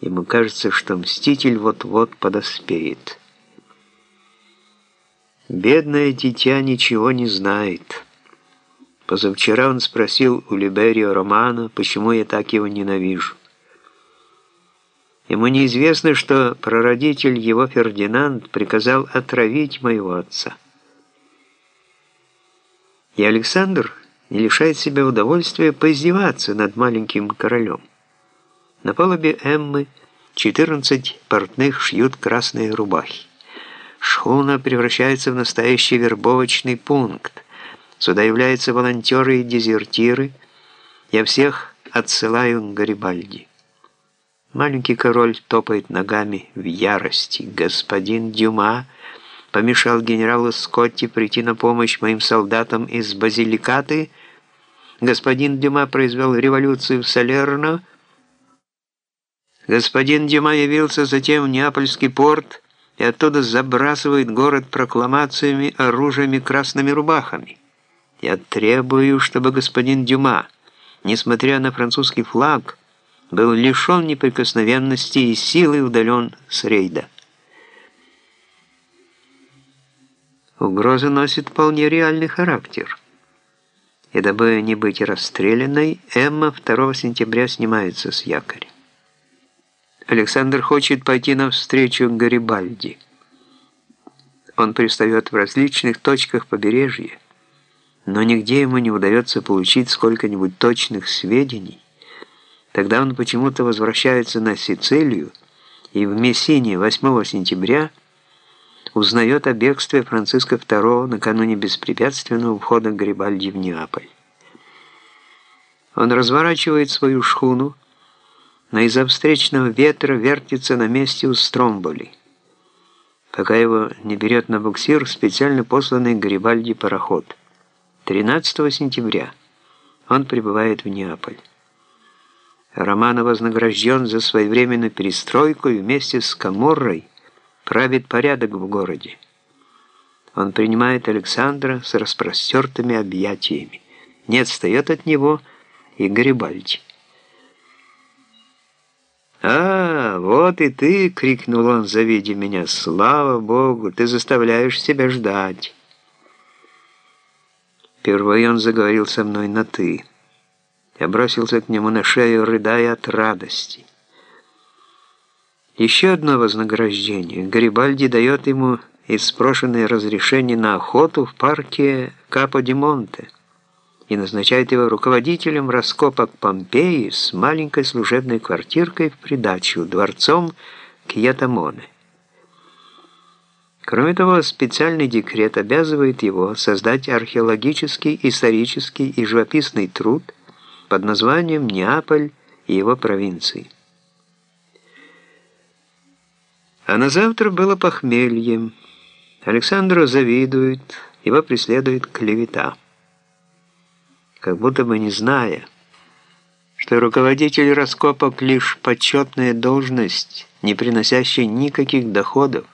Ему кажется, что мститель вот-вот подоспеет. Бедное дитя ничего не знает. Позавчера он спросил у Либерио Романа, почему я так его ненавижу. Ему неизвестно, что прародитель его Фердинанд приказал отравить моего отца. И Александр не лишает себя удовольствия поиздеваться над маленьким королем. На палубе Эммы 14 портных шьют красные рубахи. Шхуна превращается в настоящий вербовочный пункт. Сюда являются волонтеры и дезертиры. Я всех отсылаю к Гарибальди. Маленький король топает ногами в ярости. Господин Дюма помешал генералу Скотти прийти на помощь моим солдатам из Базиликаты. Господин Дюма произвел революцию в Салерно. Господин Дюма явился затем в Неапольский порт и оттуда забрасывает город прокламациями, оружиями, красными рубахами. Я требую, чтобы господин Дюма, несмотря на французский флаг, был лишен неприкосновенности и силы удален с рейда. Угроза носит вполне реальный характер. И дабы не быть расстрелянной, Эмма 2 сентября снимается с якоря. Александр хочет пойти навстречу Гарибальди. Он пристает в различных точках побережья, но нигде ему не удается получить сколько-нибудь точных сведений. Тогда он почему-то возвращается на Сицилию и в Мессине 8 сентября узнает о бегстве Франциска II накануне беспрепятственного входа Гарибальди в Неаполь. Он разворачивает свою шхуну, но из-за встречного ветра вертится на месте у Стромболи, пока его не берет на буксир специально посланный Гарибальди пароход. 13 сентября он прибывает в Неаполь. Романо вознагражден за своевременную перестройку и вместе с Каморрой правит порядок в городе. Он принимает Александра с распростертыми объятиями. Не отстает от него и Гарибальди. «А, вот и ты!» — крикнул он, завидя меня. «Слава Богу, ты заставляешь себя ждать!» Впервые он заговорил со мной на «ты». Я бросился к нему на шею, рыдая от радости. Еще одно вознаграждение. Гарибальди дает ему испрошенное разрешение на охоту в парке Капо-де-Монте и назначает его руководителем раскопок Помпеи с маленькой служебной квартиркой в придачу, дворцом Кьятамоне. Кроме того, специальный декрет обязывает его создать археологический, исторический и живописный труд под названием «Неаполь и его провинции». А на завтра было похмелье. Александру завидует, его преследует клевета как будто бы не зная, что руководитель раскопок лишь почетная должность, не приносящая никаких доходов,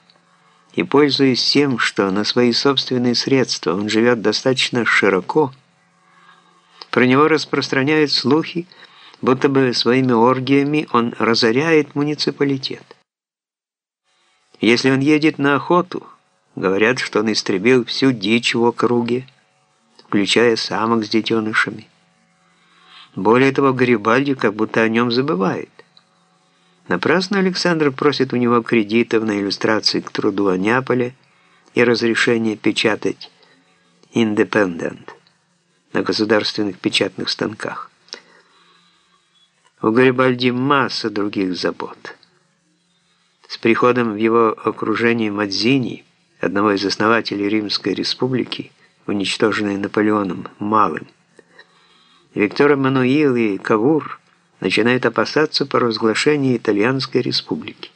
и пользуясь тем, что на свои собственные средства он живет достаточно широко, про него распространяют слухи, будто бы своими оргиями он разоряет муниципалитет. Если он едет на охоту, говорят, что он истребил всю дичь в округе, включая самок с детенышами. Более того, Гарибальди как будто о нем забывает. Напрасно Александр просит у него кредитов на иллюстрации к труду о Неаполе и разрешение печатать «Индепендент» на государственных печатных станках. У Гарибальди масса других забот. С приходом в его окружение Мадзини, одного из основателей Римской республики, уничтоженные Наполеоном Малым. Виктор Эммануил и Кавур начинают опасаться по разглашению Итальянской республики.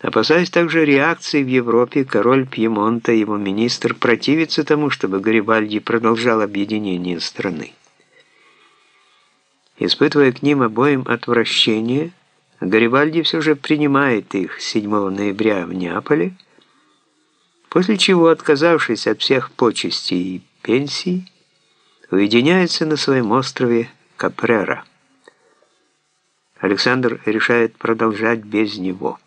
Опасаясь также реакции в Европе, король Пьемонта и его министр противятся тому, чтобы Гарибальди продолжал объединение страны. Испытывая к ним обоим отвращение, Гарибальди все же принимает их 7 ноября в Неаполе, после чего, отказавшись от всех почестей и пенсий, уединяется на своем острове Капрера. Александр решает продолжать без него.